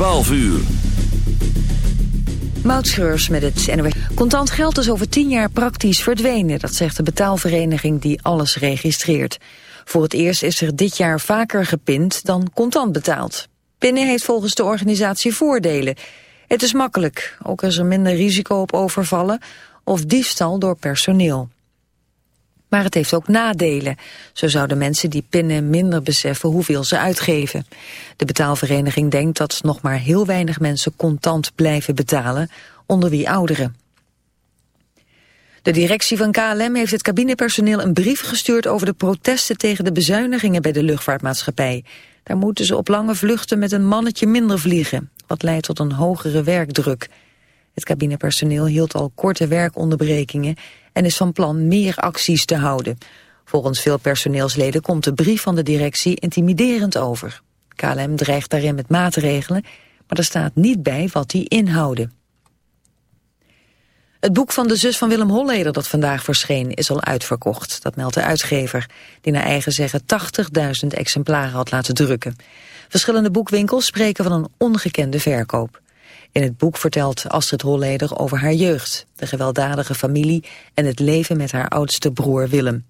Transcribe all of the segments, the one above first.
12 uur. Moutschreurs met het NOS. Contant geld is over tien jaar praktisch verdwenen. Dat zegt de betaalvereniging die alles registreert. Voor het eerst is er dit jaar vaker gepind dan contant betaald. Pinnen heeft volgens de organisatie voordelen. Het is makkelijk, ook is er minder risico op overvallen of diefstal door personeel. Maar het heeft ook nadelen. Zo zouden mensen die pinnen minder beseffen hoeveel ze uitgeven. De betaalvereniging denkt dat nog maar heel weinig mensen contant blijven betalen, onder wie ouderen. De directie van KLM heeft het cabinepersoneel een brief gestuurd over de protesten tegen de bezuinigingen bij de luchtvaartmaatschappij. Daar moeten ze op lange vluchten met een mannetje minder vliegen, wat leidt tot een hogere werkdruk. Het cabinepersoneel hield al korte werkonderbrekingen en is van plan meer acties te houden. Volgens veel personeelsleden komt de brief van de directie intimiderend over. KLM dreigt daarin met maatregelen, maar er staat niet bij wat die inhouden. Het boek van de zus van Willem Holleder dat vandaag verscheen is al uitverkocht. Dat meldt de uitgever, die naar eigen zeggen 80.000 exemplaren had laten drukken. Verschillende boekwinkels spreken van een ongekende verkoop. In het boek vertelt Astrid Holleder over haar jeugd, de gewelddadige familie en het leven met haar oudste broer Willem.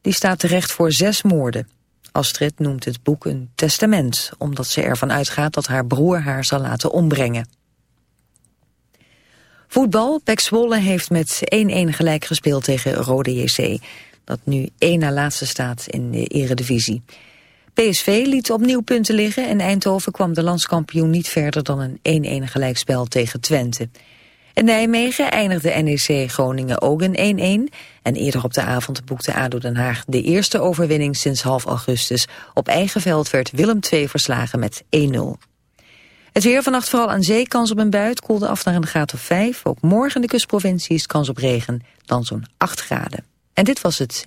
Die staat terecht voor zes moorden. Astrid noemt het boek een testament, omdat ze ervan uitgaat dat haar broer haar zal laten ombrengen. Voetbal, Pek Zwolle heeft met 1-1 gelijk gespeeld tegen Rode JC, dat nu één na laatste staat in de eredivisie. PSV liet opnieuw punten liggen en Eindhoven kwam de landskampioen niet verder dan een 1-1 gelijkspel tegen Twente. In Nijmegen eindigde NEC Groningen ook een 1-1 en eerder op de avond boekte ADO Den Haag de eerste overwinning sinds half augustus. Op eigen veld werd Willem II verslagen met 1-0. Het weer vannacht vooral aan zee, kans op een buit, koelde af naar een graad of 5. Ook morgen in de kustprovincies kans op regen, dan zo'n 8 graden. En dit was het.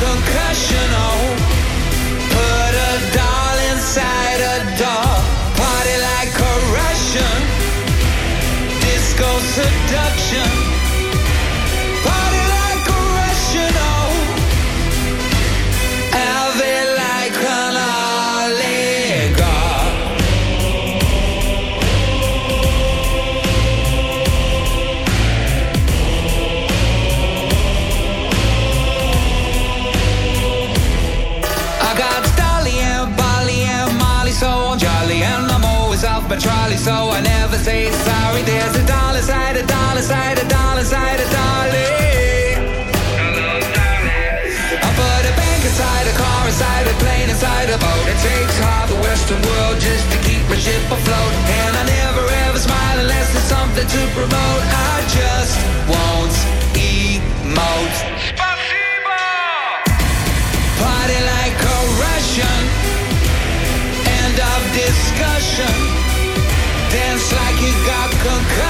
건 promote, I just won't emote. Spasibo! Party like a Russian. End of discussion. Dance like you got concussion.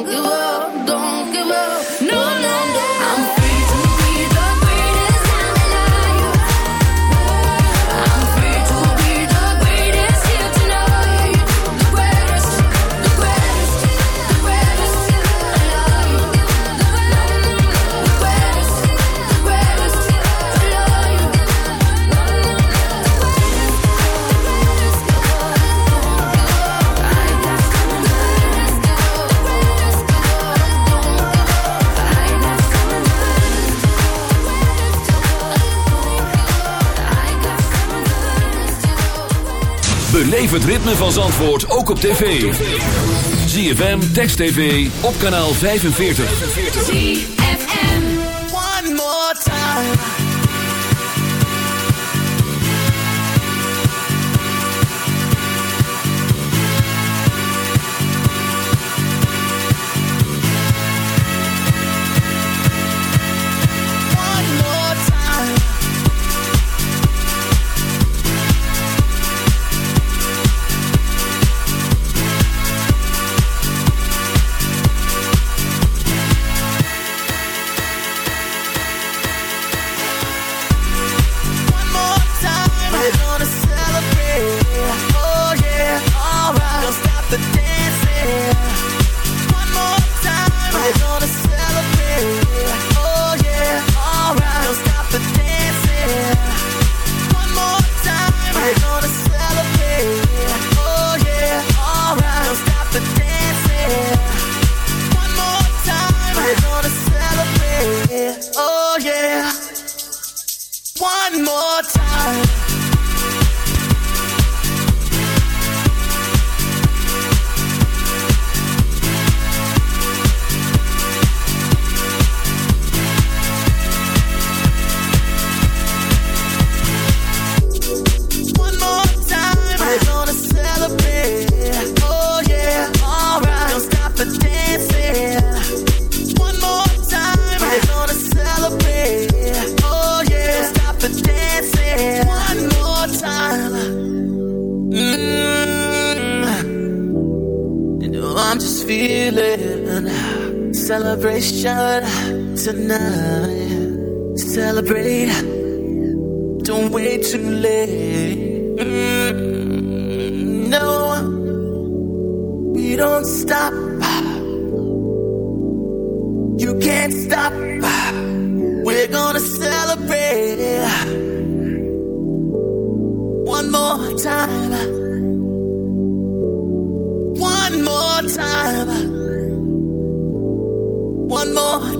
Beleef het ritme van Zandvoort ook op tv. ZFM, Text TV, op kanaal 45. ZFM. One more time.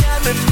got me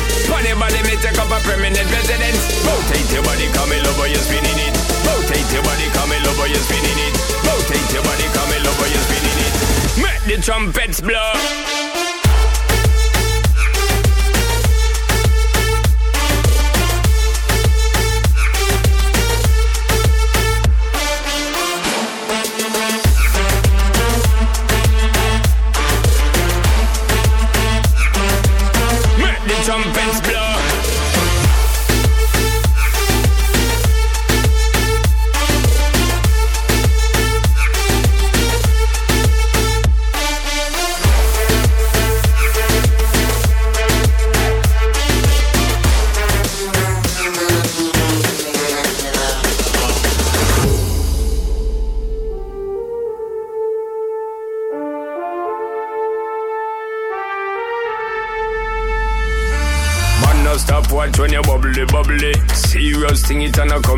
Funny body, me take up a permanent residence. Rotate your body, come in over, oh, you're spinning it. Rotate your body, come in over, oh, you're spinning it. Rotate your body, come in over, oh, you're spinning it. Make the trumpets blow.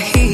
Can you